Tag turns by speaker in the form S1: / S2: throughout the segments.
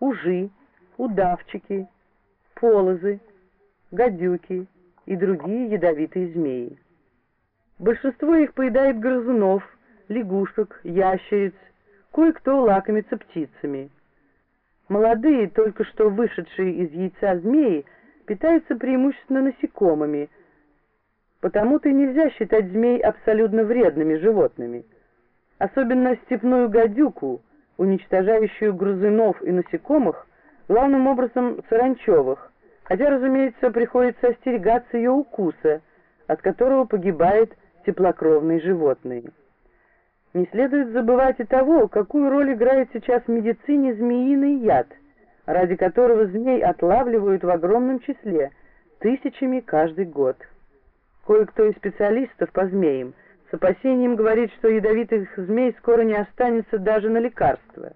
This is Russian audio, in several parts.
S1: ужи, удавчики, полозы, гадюки и другие ядовитые змеи. Большинство их поедает грызунов, лягушек, ящериц, кое-кто лакомится птицами. Молодые, только что вышедшие из яйца змеи, питаются преимущественно насекомыми, потому-то нельзя считать змей абсолютно вредными животными. Особенно степную гадюку, уничтожающую грызунов и насекомых, главным образом саранчевых, хотя, разумеется, приходится остерегаться ее укуса, от которого погибает теплокровный животный. Не следует забывать и того, какую роль играет сейчас в медицине змеиный яд, ради которого змей отлавливают в огромном числе, тысячами каждый год. Кое-кто из специалистов по змеям с опасением говорит, что ядовитых змей скоро не останется даже на лекарства.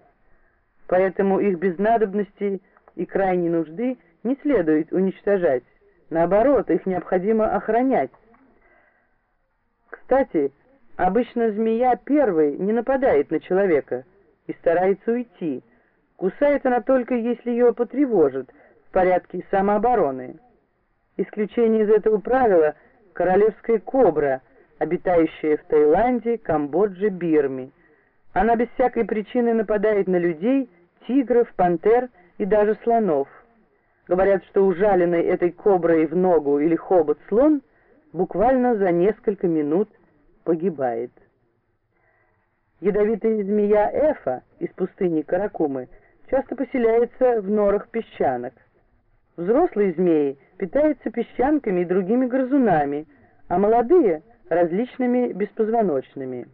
S1: Поэтому их без надобности и крайней нужды не следует уничтожать. Наоборот, их необходимо охранять. Кстати, обычно змея первой не нападает на человека и старается уйти. Кусает она только, если ее потревожит в порядке самообороны. Исключение из этого правила – королевская кобра, обитающая в Таиланде, Камбодже, Бирме. Она без всякой причины нападает на людей, тигров, пантер и даже слонов. Говорят, что ужаленный этой коброй в ногу или хобот слон буквально за несколько минут погибает. Ядовитая змея Эфа из пустыни Каракумы часто поселяется в норах песчанок. Взрослые змеи питаются песчанками и другими грызунами, а молодые — различными беспозвоночными.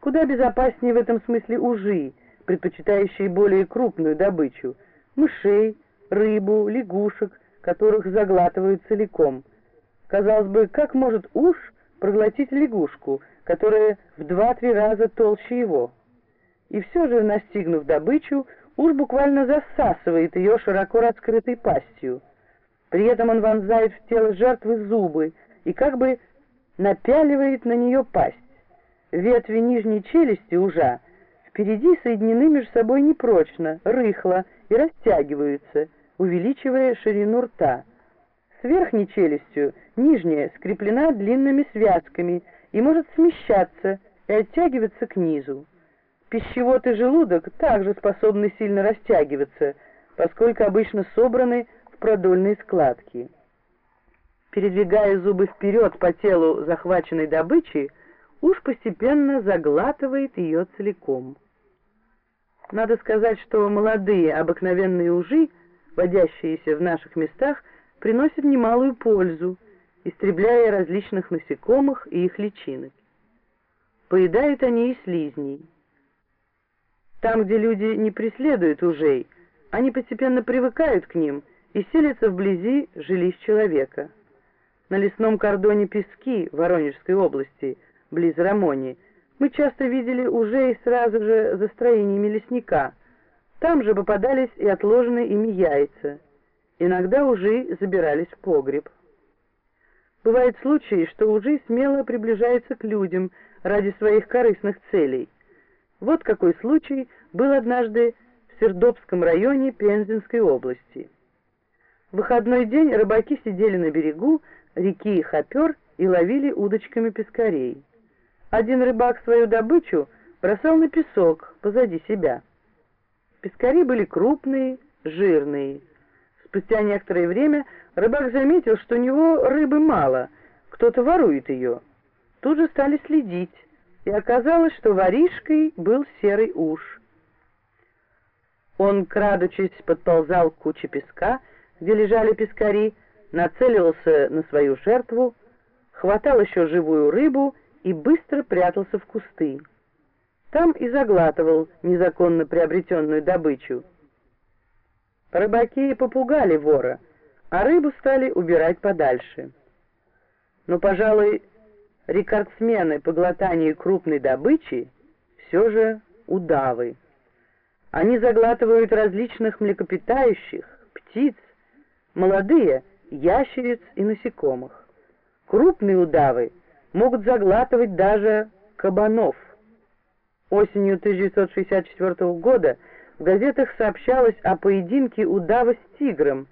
S1: Куда безопаснее в этом смысле ужи, предпочитающие более крупную добычу — мышей, рыбу, лягушек, которых заглатывают целиком. Казалось бы, как может уж проглотить лягушку, которая в два-три раза толще его? И все же, настигнув добычу, уж буквально засасывает ее широко раскрытой пастью. При этом он вонзает в тело жертвы зубы и как бы напяливает на нее пасть. Ветви нижней челюсти ужа впереди соединены между собой непрочно, рыхло и растягиваются, увеличивая ширину рта. С верхней челюстью нижняя скреплена длинными связками и может смещаться и оттягиваться к низу. Пищевод и желудок также способны сильно растягиваться, поскольку обычно собраны в продольные складки. Передвигая зубы вперед по телу захваченной добычи, уж постепенно заглатывает ее целиком. Надо сказать, что молодые обыкновенные ужи, водящиеся в наших местах, приносят немалую пользу, истребляя различных насекомых и их личинок. Поедают они и слизней. Там, где люди не преследуют ужей, они постепенно привыкают к ним и селятся вблизи жилищ человека. На лесном кордоне Пески Воронежской области, близ Рамони, мы часто видели ужей сразу же за строениями лесника. Там же попадались и отложенные ими яйца. Иногда ужи забирались в погреб. Бывают случаи, что ужи смело приближаются к людям ради своих корыстных целей. Вот какой случай был однажды в Сердобском районе Пензенской области. В выходной день рыбаки сидели на берегу реки Хопер и ловили удочками пескарей. Один рыбак свою добычу бросал на песок позади себя. Пескари были крупные, жирные. Спустя некоторое время рыбак заметил, что у него рыбы мало, кто-то ворует ее. Тут же стали следить, и оказалось, что воришкой был серый уж. Он, крадучись, подползал к куче песка, где лежали пескари, нацеливался на свою жертву, хватал еще живую рыбу и быстро прятался в кусты. Там и заглатывал незаконно приобретенную добычу. Рыбаки попугали вора, а рыбу стали убирать подальше. Но, пожалуй, рекордсмены по глотанию крупной добычи все же удавы. Они заглатывают различных млекопитающих, птиц, молодые – ящериц и насекомых. Крупные удавы могут заглатывать даже кабанов. Осенью 1964 года В газетах сообщалось о поединке удава с тигром,